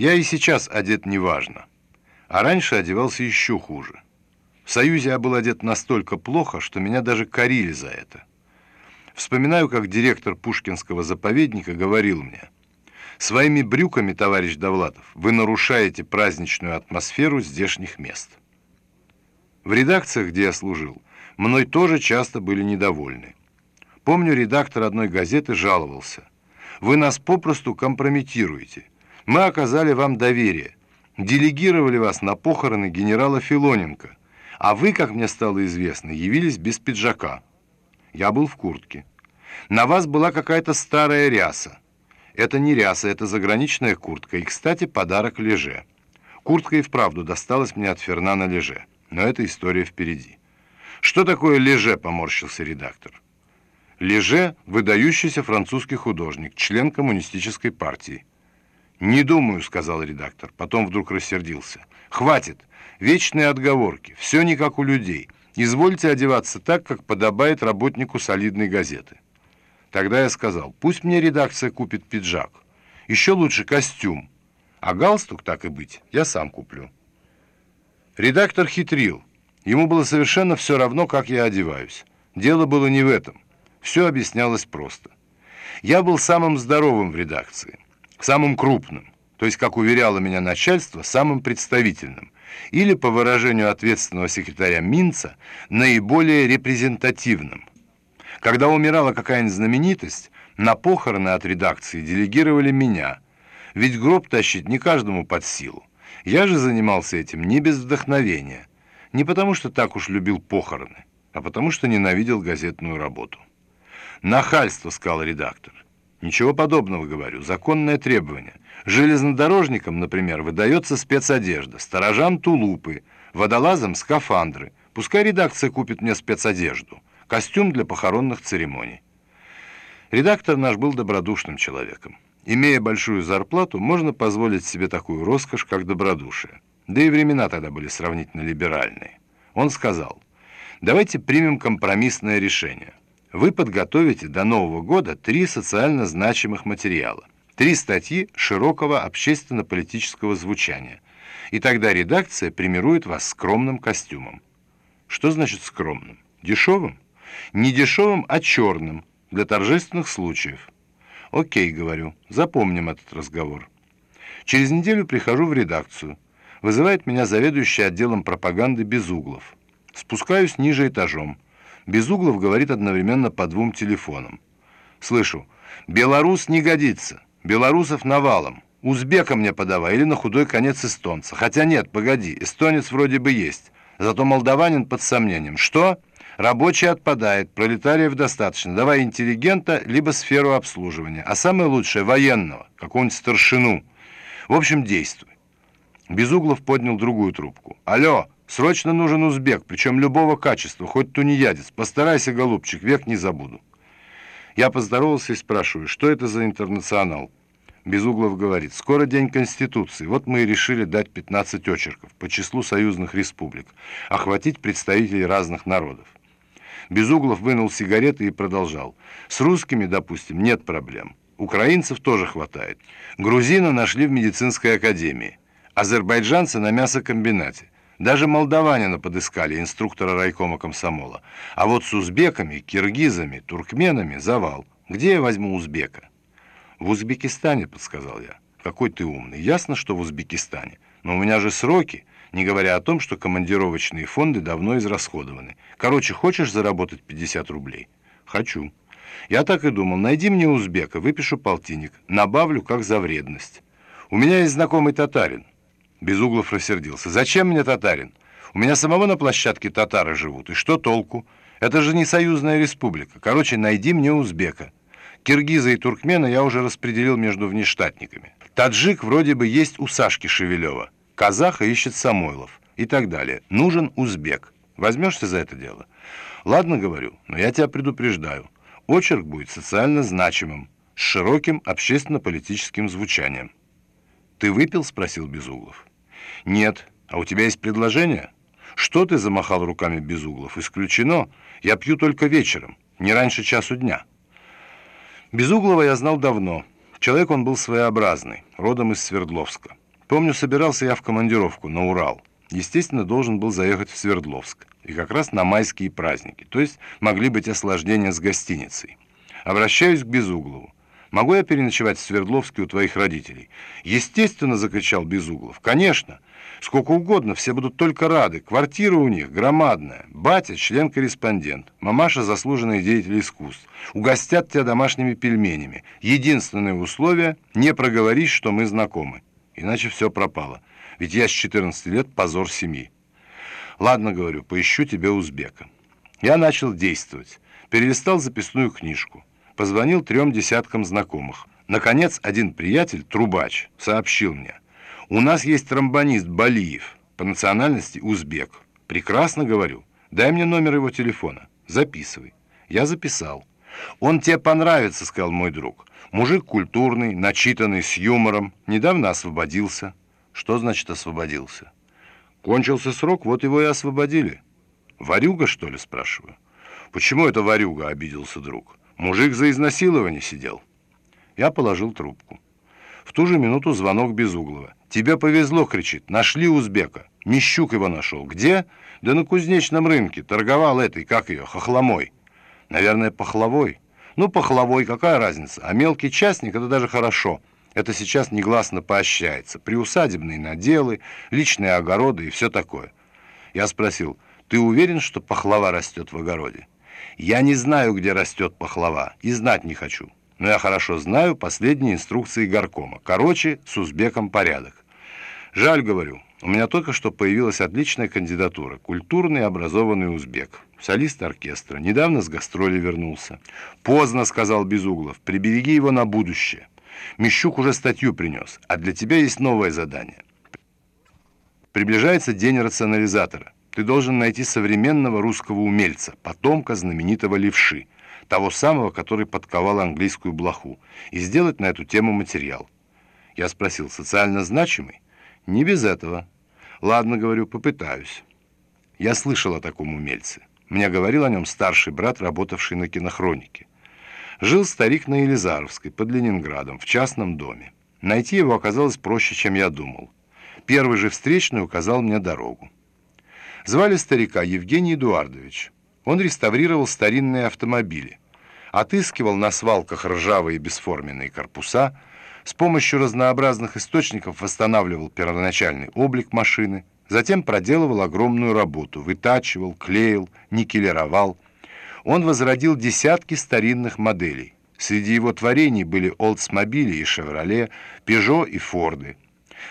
Я и сейчас одет неважно, а раньше одевался еще хуже. В Союзе я был одет настолько плохо, что меня даже корили за это. Вспоминаю, как директор Пушкинского заповедника говорил мне, «Своими брюками, товарищ Довлатов, вы нарушаете праздничную атмосферу здешних мест». В редакциях, где я служил, мной тоже часто были недовольны. Помню, редактор одной газеты жаловался. «Вы нас попросту компрометируете. Мы оказали вам доверие, делегировали вас на похороны генерала Филоненко, а вы, как мне стало известно, явились без пиджака. Я был в куртке. На вас была какая-то старая ряса. Это не ряса, это заграничная куртка. И, кстати, подарок Леже. Куртка и вправду досталась мне от Фернана Леже. Но эта история впереди. Что такое Леже, поморщился редактор. Леже – выдающийся французский художник, член коммунистической партии. «Не думаю», — сказал редактор. Потом вдруг рассердился. «Хватит. Вечные отговорки. Все не как у людей. Извольте одеваться так, как подобает работнику солидной газеты». Тогда я сказал, пусть мне редакция купит пиджак. Еще лучше костюм. А галстук, так и быть, я сам куплю. Редактор хитрил. Ему было совершенно все равно, как я одеваюсь. Дело было не в этом. Все объяснялось просто. Я был самым здоровым в редакции, самым крупным, то есть, как уверяло меня начальство, самым представительным, или, по выражению ответственного секретаря Минца, наиболее репрезентативным. Когда умирала какая-нибудь знаменитость, на похороны от редакции делегировали меня, ведь гроб тащить не каждому под силу. Я же занимался этим не без вдохновения, не потому что так уж любил похороны, а потому что ненавидел газетную работу. «Нахальство», — сказал редактор. «Ничего подобного, говорю, законное требование. Железнодорожникам, например, выдается спецодежда, сторожам — тулупы, водолазам — скафандры. Пускай редакция купит мне спецодежду, костюм для похоронных церемоний». Редактор наш был добродушным человеком. Имея большую зарплату, можно позволить себе такую роскошь, как добродушие. Да и времена тогда были сравнительно либеральные. Он сказал, давайте примем компромиссное решение. Вы подготовите до Нового года три социально значимых материала, три статьи широкого общественно-политического звучания. И тогда редакция премирует вас скромным костюмом. Что значит скромным? Дешевым? Не дешевым, а черным, для торжественных случаев. Окей, говорю, запомним этот разговор. Через неделю прихожу в редакцию. Вызывает меня заведующий отделом пропаганды Безуглов. Спускаюсь ниже этажом. Безуглов говорит одновременно по двум телефонам. Слышу, белорус не годится, белорусов навалом. Узбека мне подавай или на худой конец эстонца. Хотя нет, погоди, эстонец вроде бы есть. Зато молдаванин под сомнением. Что? Рабочий отпадает, пролетариев достаточно. Давай интеллигента, либо сферу обслуживания. А самое лучшее – военного, какого-нибудь старшину. В общем, действуй. Безуглов поднял другую трубку. Алло, срочно нужен узбек, причем любого качества, хоть тунеядец. Постарайся, голубчик, век не забуду. Я поздоровался и спрашиваю, что это за интернационал? Безуглов говорит, скоро день Конституции, вот мы и решили дать 15 очерков по числу союзных республик, охватить представителей разных народов. Безуглов вынул сигареты и продолжал. С русскими, допустим, нет проблем. Украинцев тоже хватает. Грузина нашли в медицинской академии. Азербайджанцы на мясокомбинате. Даже молдаванина подыскали, инструктора райкома комсомола. А вот с узбеками, киргизами, туркменами завал. Где я возьму узбека? В Узбекистане, подсказал я. Какой ты умный. Ясно, что в Узбекистане. Но у меня же сроки не говоря о том, что командировочные фонды давно израсходованы. Короче, хочешь заработать 50 рублей? Хочу. Я так и думал, найди мне узбека, выпишу полтинник, набавлю как за вредность. У меня есть знакомый татарин. Безуглов рассердился. Зачем мне татарин? У меня самого на площадке татары живут. И что толку? Это же не союзная республика. Короче, найди мне узбека. Киргиза и туркмена я уже распределил между внештатниками. Таджик вроде бы есть у Сашки Шевелева. Казаха ищет Самойлов и так далее. Нужен узбек. Возьмешься за это дело? Ладно, говорю, но я тебя предупреждаю. Очерк будет социально значимым, с широким общественно-политическим звучанием. «Ты выпил?» – спросил Безуглов. «Нет. А у тебя есть предложение?» «Что ты?» – замахал руками Безуглов. «Исключено. Я пью только вечером, не раньше часу дня». Безуглова я знал давно. Человек он был своеобразный, родом из Свердловска. Помню, собирался я в командировку на Урал. Естественно, должен был заехать в Свердловск. И как раз на майские праздники. То есть могли быть осложнения с гостиницей. Обращаюсь к Безуглову. «Могу я переночевать в Свердловске у твоих родителей?» «Естественно!» — закричал Безуглов. «Конечно! Сколько угодно, все будут только рады. Квартира у них громадная. Батя — член-корреспондент. Мамаша — заслуженный деятель искусств. Угостят тебя домашними пельменями. Единственное условие — не проговорись, что мы знакомы. Иначе все пропало. Ведь я с 14 лет позор семьи. Ладно, говорю, поищу тебе узбека. Я начал действовать. Перелистал записную книжку. Позвонил трем десяткам знакомых. Наконец, один приятель, трубач, сообщил мне. У нас есть тромбонист Балиев, по национальности узбек. Прекрасно говорю. Дай мне номер его телефона. Записывай. Я записал. Он тебе понравится, сказал мой друг. Мужик культурный, начитанный, с юмором. Недавно освободился. Что значит освободился? Кончился срок, вот его и освободили. Варюга, что ли, спрашиваю? Почему это варюга, обиделся друг. Мужик за изнасилование сидел. Я положил трубку. В ту же минуту звонок Безуглова. «Тебе повезло!» — кричит. «Нашли узбека. Мещук его нашел. Где?» «Да на кузнечном рынке. Торговал этой, как ее, хохломой». «Наверное, пахловой». «Ну, пахловой, какая разница? А мелкий частник — это даже хорошо. Это сейчас негласно поощряется. Приусадебные наделы, личные огороды и все такое». Я спросил, «Ты уверен, что пахлава растет в огороде?» Я не знаю, где растет пахлава, и знать не хочу. Но я хорошо знаю последние инструкции горкома. Короче, с узбеком порядок. Жаль, говорю, у меня только что появилась отличная кандидатура. Культурный образованный узбек. Солист оркестра. Недавно с гастроли вернулся. Поздно, сказал Безуглов. Прибереги его на будущее. Мещук уже статью принес. А для тебя есть новое задание. Приближается день рационализатора. Ты должен найти современного русского умельца, потомка знаменитого левши, того самого, который подковал английскую блоху, и сделать на эту тему материал. Я спросил, социально значимый? Не без этого. Ладно, говорю, попытаюсь. Я слышал о таком умельце. Мне говорил о нем старший брат, работавший на кинохронике. Жил старик на Елизаровской, под Ленинградом, в частном доме. Найти его оказалось проще, чем я думал. Первый же встречный указал мне дорогу. Звали старика Евгений Эдуардович. Он реставрировал старинные автомобили, отыскивал на свалках ржавые бесформенные корпуса, с помощью разнообразных источников восстанавливал первоначальный облик машины, затем проделывал огромную работу, вытачивал, клеил, никелировал. Он возродил десятки старинных моделей. Среди его творений были Олдсмобили и Шевроле, Пежо и Форды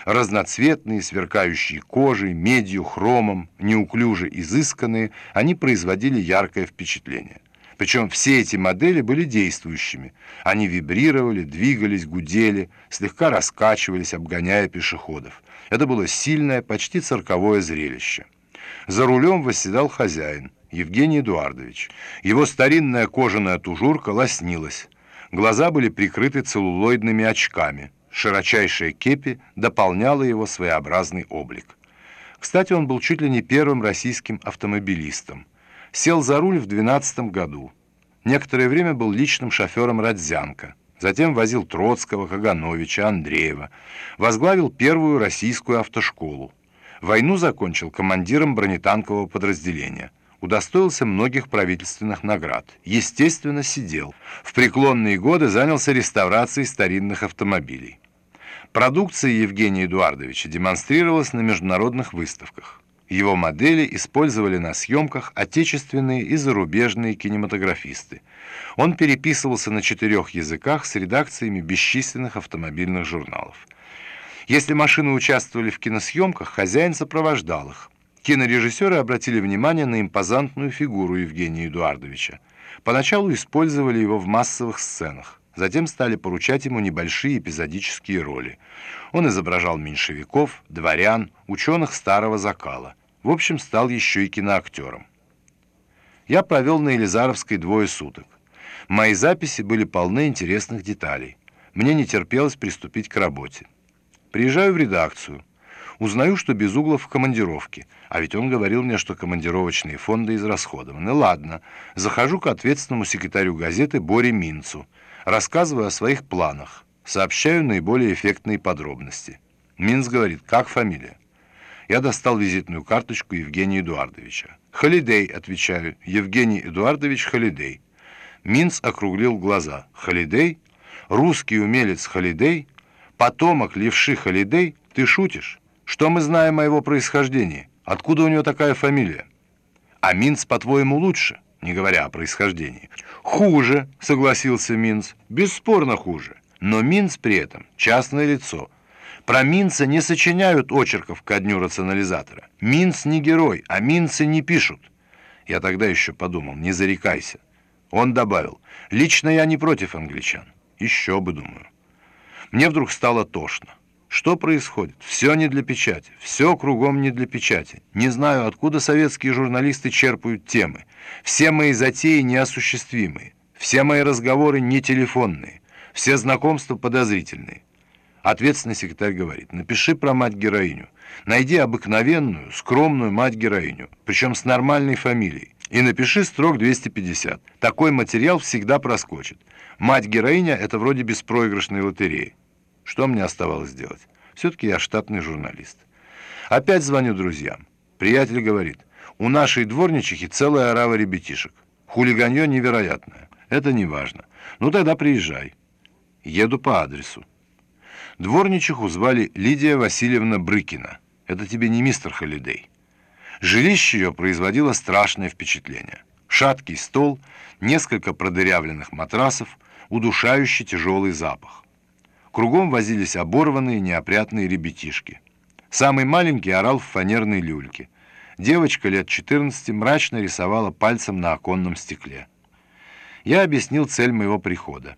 разноцветные, сверкающие кожей, медью, хромом, неуклюже изысканные, они производили яркое впечатление. Причем все эти модели были действующими. Они вибрировали, двигались, гудели, слегка раскачивались, обгоняя пешеходов. Это было сильное, почти цирковое зрелище. За рулем восседал хозяин, Евгений Эдуардович. Его старинная кожаная тужурка лоснилась. Глаза были прикрыты целлулоидными очками – Широчайшая кепи дополняла его своеобразный облик. Кстати, он был чуть ли не первым российским автомобилистом. Сел за руль в 12 году. Некоторое время был личным шофером Родзянко. Затем возил Троцкого, Кагановича, Андреева. Возглавил первую российскую автошколу. Войну закончил командиром бронетанкового подразделения удостоился многих правительственных наград. Естественно, сидел. В преклонные годы занялся реставрацией старинных автомобилей. Продукция Евгения Эдуардовича демонстрировалась на международных выставках. Его модели использовали на съемках отечественные и зарубежные кинематографисты. Он переписывался на четырех языках с редакциями бесчисленных автомобильных журналов. Если машины участвовали в киносъемках, хозяин сопровождал их. Кинорежиссеры обратили внимание на импозантную фигуру Евгения Эдуардовича. Поначалу использовали его в массовых сценах, затем стали поручать ему небольшие эпизодические роли. Он изображал меньшевиков, дворян, ученых старого закала. В общем, стал еще и киноактером. Я провел на Елизаровской двое суток. Мои записи были полны интересных деталей. Мне не терпелось приступить к работе. Приезжаю в редакцию. Узнаю, что Безуглов в командировке, а ведь он говорил мне, что командировочные фонды израсходованы. Ладно, захожу к ответственному секретарю газеты Боре Минцу, рассказываю о своих планах, сообщаю наиболее эффектные подробности. Минц говорит, как фамилия? Я достал визитную карточку Евгения Эдуардовича. «Холидей», — отвечаю. «Евгений Эдуардович Холидей». Минц округлил глаза. «Холидей? Русский умелец Холидей? Потомок левши Холидей? Ты шутишь? Что мы знаем о его происхождении? Откуда у него такая фамилия?» «А Минц, по-твоему, лучше?» не говоря о происхождении. «Хуже», — согласился Минц, — «бесспорно хуже. Но Минц при этом частное лицо. Про Минца не сочиняют очерков ко дню рационализатора. Минц не герой, а Минцы не пишут». Я тогда еще подумал, не зарекайся. Он добавил, «Лично я не против англичан». Еще бы, думаю. Мне вдруг стало тошно. Что происходит? Все не для печати. Все кругом не для печати. Не знаю, откуда советские журналисты черпают темы. Все мои затеи неосуществимые. Все мои разговоры не телефонные. Все знакомства подозрительные. Ответственный секретарь говорит, напиши про мать-героиню. Найди обыкновенную, скромную мать-героиню, причем с нормальной фамилией. И напиши строк 250. Такой материал всегда проскочит. Мать-героиня – это вроде беспроигрышной лотереи. Что мне оставалось делать? Все-таки я штатный журналист. Опять звоню друзьям. Приятель говорит, у нашей дворничихи целая орава ребятишек. Хулиганье невероятное. Это не важно. Ну тогда приезжай. Еду по адресу. Дворничиху звали Лидия Васильевна Брыкина. Это тебе не мистер Холидей. Жилище ее производило страшное впечатление. Шаткий стол, несколько продырявленных матрасов, удушающий тяжелый запах. Кругом возились оборванные, неопрятные ребятишки. Самый маленький орал в фанерной люльке. Девочка лет 14 мрачно рисовала пальцем на оконном стекле. Я объяснил цель моего прихода.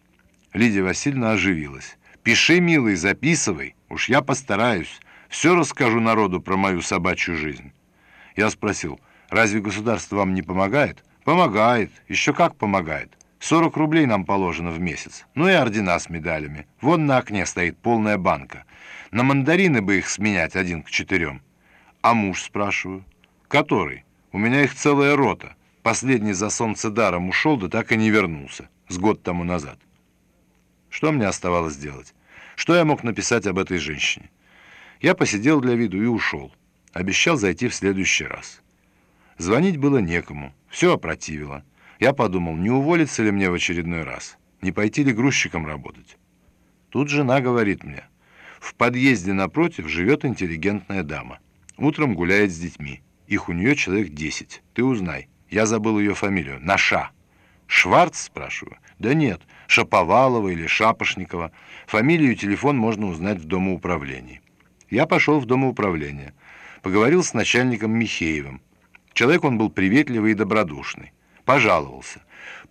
Лидия Васильевна оживилась. «Пиши, милый, записывай. Уж я постараюсь. Все расскажу народу про мою собачью жизнь». Я спросил, «Разве государство вам не помогает?» «Помогает. Еще как помогает. 40 рублей нам положено в месяц. Ну и ордена с медалями. Вон на окне стоит полная банка. На мандарины бы их сменять один к четырем. А муж, спрашиваю. Который? У меня их целая рота. Последний за солнцедаром ушел, да так и не вернулся. С год тому назад. Что мне оставалось делать? Что я мог написать об этой женщине? Я посидел для виду и ушел. Обещал зайти в следующий раз. Звонить было некому. Все опротивило. Я подумал, не уволиться ли мне в очередной раз, не пойти ли грузчиком работать. Тут жена говорит мне, в подъезде напротив живет интеллигентная дама. Утром гуляет с детьми. Их у нее человек десять. Ты узнай. Я забыл ее фамилию. Наша. Шварц, спрашиваю? Да нет, Шаповалова или Шапошникова. Фамилию и телефон можно узнать в домоуправлении. Я пошел в домоуправление. Поговорил с начальником Михеевым. Человек он был приветливый и добродушный. Пожаловался.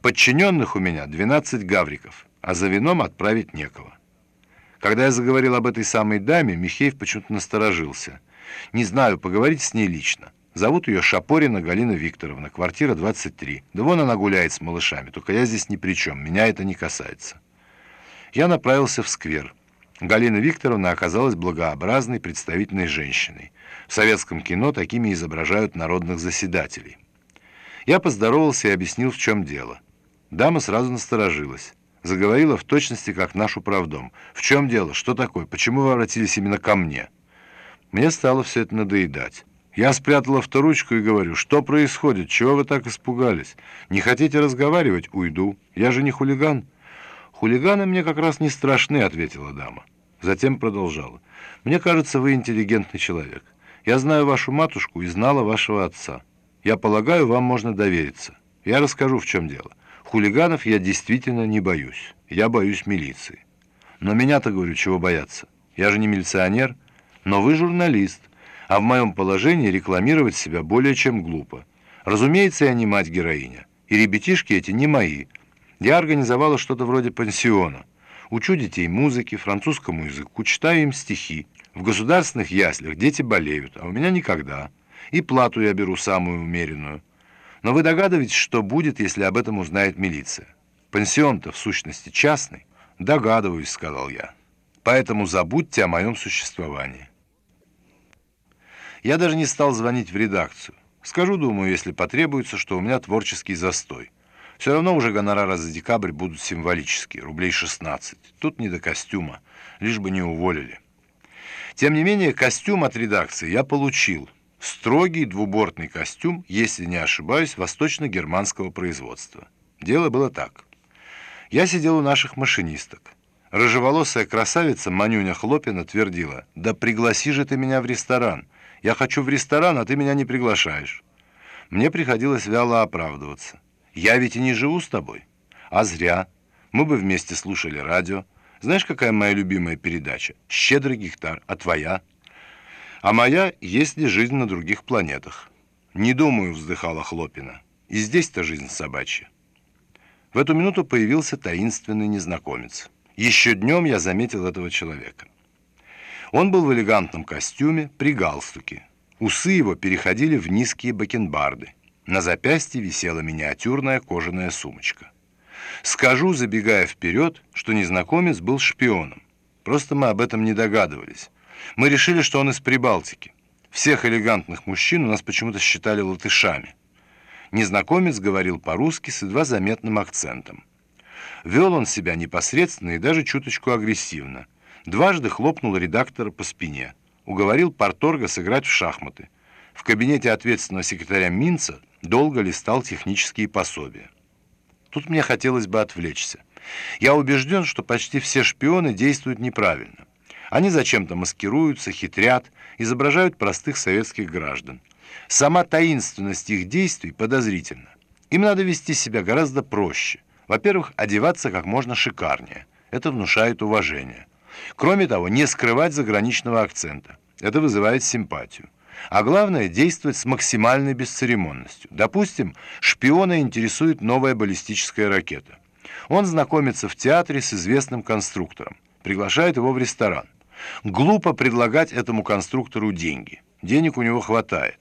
Подчиненных у меня 12 гавриков, а за вином отправить некого. Когда я заговорил об этой самой даме, Михеев почему-то насторожился. Не знаю, поговорить с ней лично. Зовут ее Шапорина Галина Викторовна, квартира 23. Да вон она гуляет с малышами, только я здесь ни при чем, меня это не касается. Я направился в сквер. Галина Викторовна оказалась благообразной, представительной женщиной. В советском кино такими изображают народных заседателей. Я поздоровался и объяснил, в чем дело. Дама сразу насторожилась. Заговорила в точности, как наш управдом. «В чем дело? Что такое? Почему вы обратились именно ко мне?» Мне стало все это надоедать. Я спрятал авторучку и говорю, что происходит, чего вы так испугались? Не хотите разговаривать? Уйду. Я же не хулиган. Хулиганы мне как раз не страшны, ответила дама. Затем продолжала. Мне кажется, вы интеллигентный человек. Я знаю вашу матушку и знала вашего отца. Я полагаю, вам можно довериться. Я расскажу, в чем дело. Хулиганов я действительно не боюсь. Я боюсь милиции. Но меня-то, говорю, чего бояться? Я же не милиционер. Но вы журналист. А в моем положении рекламировать себя более чем глупо. Разумеется, я не мать-героиня. И ребятишки эти не мои. Я организовала что-то вроде пансиона. Учу детей музыке, французскому языку, читаю им стихи. В государственных яслях дети болеют, а у меня никогда и плату я беру самую умеренную. Но вы догадываетесь, что будет, если об этом узнает милиция? Пансион-то в сущности частный. Догадываюсь, сказал я. Поэтому забудьте о моем существовании. Я даже не стал звонить в редакцию. Скажу, думаю, если потребуется, что у меня творческий застой. Все равно уже гонорары за декабрь будут символические, рублей 16. Тут не до костюма, лишь бы не уволили. Тем не менее, костюм от редакции я получил. Строгий двубортный костюм, если не ошибаюсь, восточно-германского производства. Дело было так. Я сидел у наших машинисток. Рыжеволосая красавица Манюня Хлопина твердила, «Да пригласи же ты меня в ресторан. Я хочу в ресторан, а ты меня не приглашаешь». Мне приходилось вяло оправдываться. «Я ведь и не живу с тобой». «А зря. Мы бы вместе слушали радио. Знаешь, какая моя любимая передача? «Щедрый гектар». А твоя?» «А моя «Есть ли жизнь на других планетах?» «Не думаю», — вздыхала Хлопина. «И здесь-то жизнь собачья». В эту минуту появился таинственный незнакомец. Еще днем я заметил этого человека. Он был в элегантном костюме, при галстуке. Усы его переходили в низкие бакенбарды. На запястье висела миниатюрная кожаная сумочка. Скажу, забегая вперед, что незнакомец был шпионом. Просто мы об этом не догадывались. Мы решили, что он из Прибалтики. Всех элегантных мужчин у нас почему-то считали латышами. Незнакомец говорил по-русски с едва заметным акцентом. Вел он себя непосредственно и даже чуточку агрессивно. Дважды хлопнул редактора по спине. Уговорил порторга сыграть в шахматы. В кабинете ответственного секретаря Минца долго листал технические пособия. Тут мне хотелось бы отвлечься. Я убежден, что почти все шпионы действуют неправильно. Они зачем-то маскируются, хитрят, изображают простых советских граждан. Сама таинственность их действий подозрительна. Им надо вести себя гораздо проще. Во-первых, одеваться как можно шикарнее. Это внушает уважение. Кроме того, не скрывать заграничного акцента. Это вызывает симпатию. А главное, действовать с максимальной бесцеремонностью. Допустим, шпиона интересует новая баллистическая ракета. Он знакомится в театре с известным конструктором, приглашает его в ресторан. Глупо предлагать этому конструктору деньги. Денег у него хватает.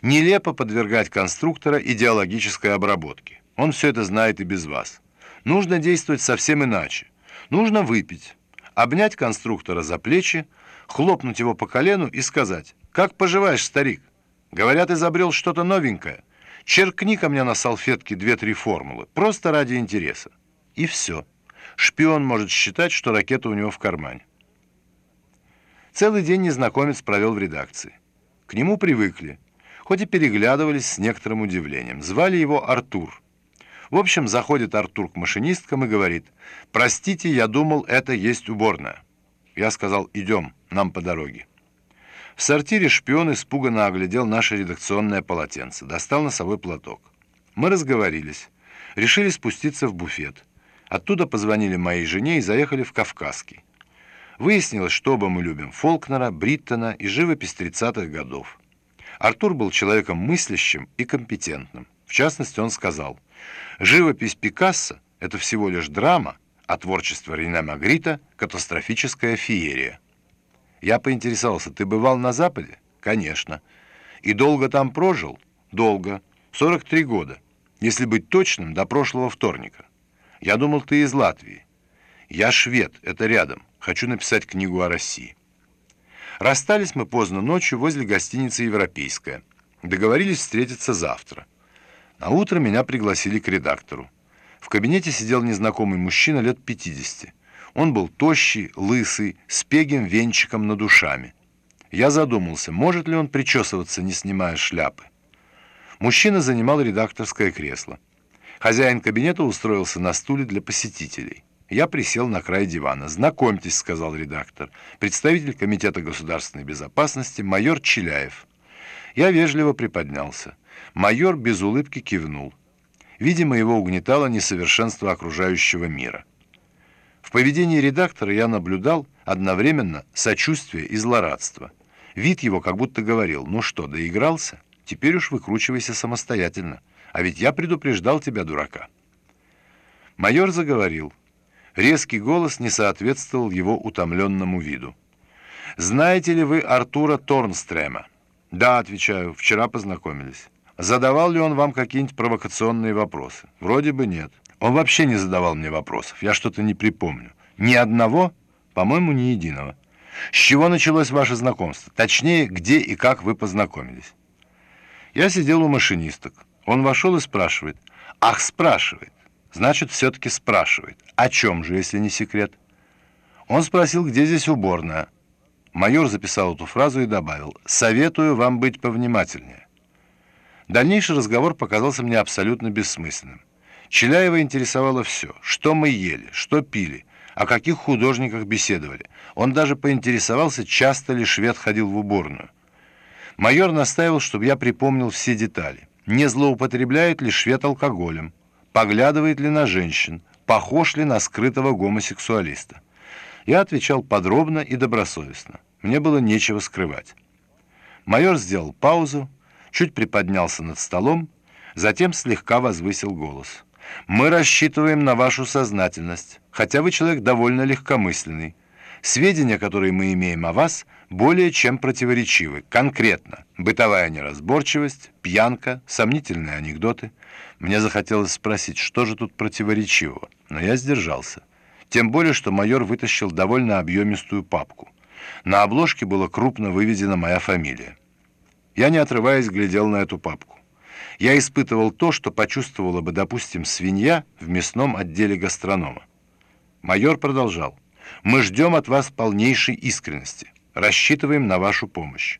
Нелепо подвергать конструктора идеологической обработке. Он все это знает и без вас. Нужно действовать совсем иначе. Нужно выпить, обнять конструктора за плечи, хлопнуть его по колену и сказать «Как поживаешь, старик? Говорят, изобрел что-то новенькое. Черкни ко мне на салфетке две-три формулы, просто ради интереса». И все. Шпион может считать, что ракета у него в кармане. Целый день незнакомец провел в редакции. К нему привыкли хоть и переглядывались с некоторым удивлением. Звали его Артур. В общем, заходит Артур к машинисткам и говорит, «Простите, я думал, это есть уборная». Я сказал, «Идем, нам по дороге». В сортире шпион испуганно оглядел наше редакционное полотенце, достал носовой платок. Мы разговорились, решили спуститься в буфет. Оттуда позвонили моей жене и заехали в Кавказский. Выяснилось, что оба мы любим Фолкнера, Бриттона и живопись 30-х годов. Артур был человеком мыслящим и компетентным. В частности, он сказал, «Живопись Пикассо — это всего лишь драма, а творчество Рене Магрита — катастрофическая феерия». Я поинтересовался, «Ты бывал на Западе?» «Конечно». «И долго там прожил?» «Долго. 43 года. Если быть точным, до прошлого вторника». «Я думал, ты из Латвии». «Я швед, это рядом. Хочу написать книгу о России». Расстались мы поздно ночью возле гостиницы «Европейская». Договорились встретиться завтра. На утро меня пригласили к редактору. В кабинете сидел незнакомый мужчина лет 50. Он был тощий, лысый, с пегим венчиком над ушами. Я задумался, может ли он причесываться, не снимая шляпы. Мужчина занимал редакторское кресло. Хозяин кабинета устроился на стуле для посетителей. Я присел на край дивана. «Знакомьтесь», — сказал редактор, представитель Комитета государственной безопасности майор Челяев. Я вежливо приподнялся. Майор без улыбки кивнул. Видимо, его угнетало несовершенство окружающего мира. В поведении редактора я наблюдал одновременно сочувствие и злорадство. Вид его как будто говорил, ну что, доигрался? Теперь уж выкручивайся самостоятельно. А ведь я предупреждал тебя, дурака. Майор заговорил. Резкий голос не соответствовал его утомленному виду. «Знаете ли вы Артура Торнстрема?» «Да», — отвечаю, — «вчера познакомились». «Задавал ли он вам какие-нибудь провокационные вопросы?» «Вроде бы нет». «Он вообще не задавал мне вопросов, я что-то не припомню». «Ни одного?» «По-моему, ни единого». «С чего началось ваше знакомство? Точнее, где и как вы познакомились?» Я сидел у машинисток. Он вошел и спрашивает. «Ах, спрашивает. Значит, все-таки спрашивает. О чем же, если не секрет? Он спросил, где здесь уборная. Майор записал эту фразу и добавил «Советую вам быть повнимательнее». Дальнейший разговор показался мне абсолютно бессмысленным. Челяева интересовало все, что мы ели, что пили, о каких художниках беседовали. Он даже поинтересовался, часто ли швед ходил в уборную. Майор настаивал, чтобы я припомнил все детали. Не злоупотребляет ли швед алкоголем, поглядывает ли на женщин, похож ли на скрытого гомосексуалиста. Я отвечал подробно и добросовестно. Мне было нечего скрывать. Майор сделал паузу, чуть приподнялся над столом, затем слегка возвысил голос. «Мы рассчитываем на вашу сознательность, хотя вы человек довольно легкомысленный. Сведения, которые мы имеем о вас, более чем противоречивы. Конкретно, бытовая неразборчивость, пьянка, сомнительные анекдоты. Мне захотелось спросить, что же тут противоречивого, но я сдержался. Тем более, что майор вытащил довольно объемистую папку. На обложке была крупно выведена моя фамилия. Я, не отрываясь, глядел на эту папку. Я испытывал то, что почувствовала бы, допустим, свинья в мясном отделе гастронома. Майор продолжал. «Мы ждем от вас полнейшей искренности. Рассчитываем на вашу помощь.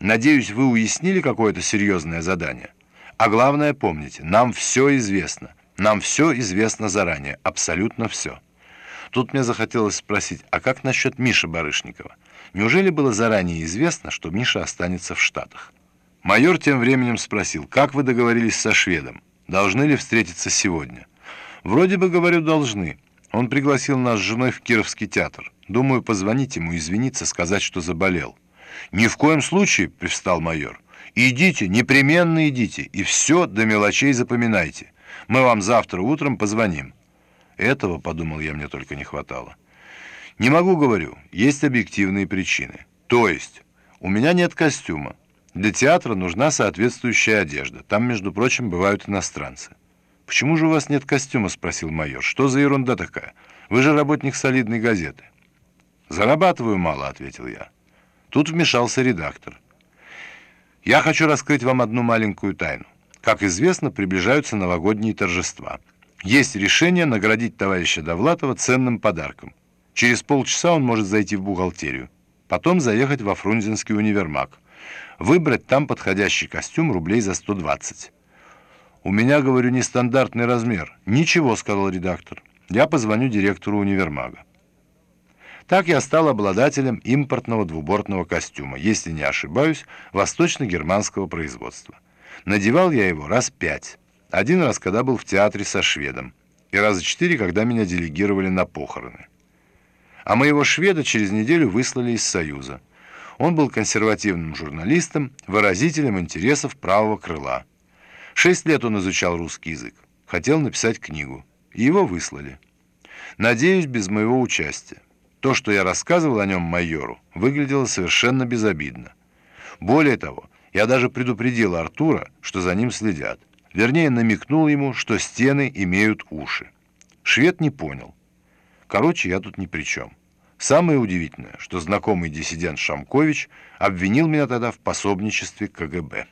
Надеюсь, вы уяснили какое-то серьезное задание. А главное, помните, нам все известно. Нам все известно заранее, абсолютно все». Тут мне захотелось спросить, а как насчет Миши Барышникова? Неужели было заранее известно, что Миша останется в Штатах? Майор тем временем спросил, как вы договорились со шведом? Должны ли встретиться сегодня? Вроде бы, говорю, должны. Он пригласил нас с женой в Кировский театр. Думаю, позвонить ему, извиниться, сказать, что заболел. «Ни в коем случае», — привстал майор. «Идите, непременно идите, и все до мелочей запоминайте. Мы вам завтра утром позвоним». Этого, подумал я, мне только не хватало. Не могу, говорю, есть объективные причины. То есть, у меня нет костюма. Для театра нужна соответствующая одежда. Там, между прочим, бывают иностранцы. «Почему же у вас нет костюма?» – спросил майор. «Что за ерунда такая? Вы же работник солидной газеты». «Зарабатываю мало», – ответил я. Тут вмешался редактор. «Я хочу раскрыть вам одну маленькую тайну. Как известно, приближаются новогодние торжества». Есть решение наградить товарища Довлатова ценным подарком. Через полчаса он может зайти в бухгалтерию. Потом заехать во Фрунзенский универмаг. Выбрать там подходящий костюм рублей за 120. «У меня, говорю, нестандартный размер». «Ничего», — сказал редактор. «Я позвоню директору универмага». Так я стал обладателем импортного двубортного костюма, если не ошибаюсь, восточно-германского производства. Надевал я его раз пять. Один раз, когда был в театре со шведом, и раза четыре, когда меня делегировали на похороны. А моего шведа через неделю выслали из Союза. Он был консервативным журналистом, выразителем интересов правого крыла. Шесть лет он изучал русский язык, хотел написать книгу, и его выслали. Надеюсь, без моего участия. То, что я рассказывал о нем майору, выглядело совершенно безобидно. Более того, я даже предупредил Артура, что за ним следят. Вернее, намекнул ему, что стены имеют уши. Швед не понял. Короче, я тут ни при чем. Самое удивительное, что знакомый диссидент Шамкович обвинил меня тогда в пособничестве КГБ.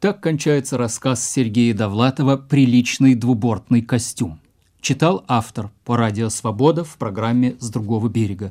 Так кончается рассказ Сергея Довлатова «Приличный двубортный костюм». Читал автор по радио «Свобода» в программе «С другого берега».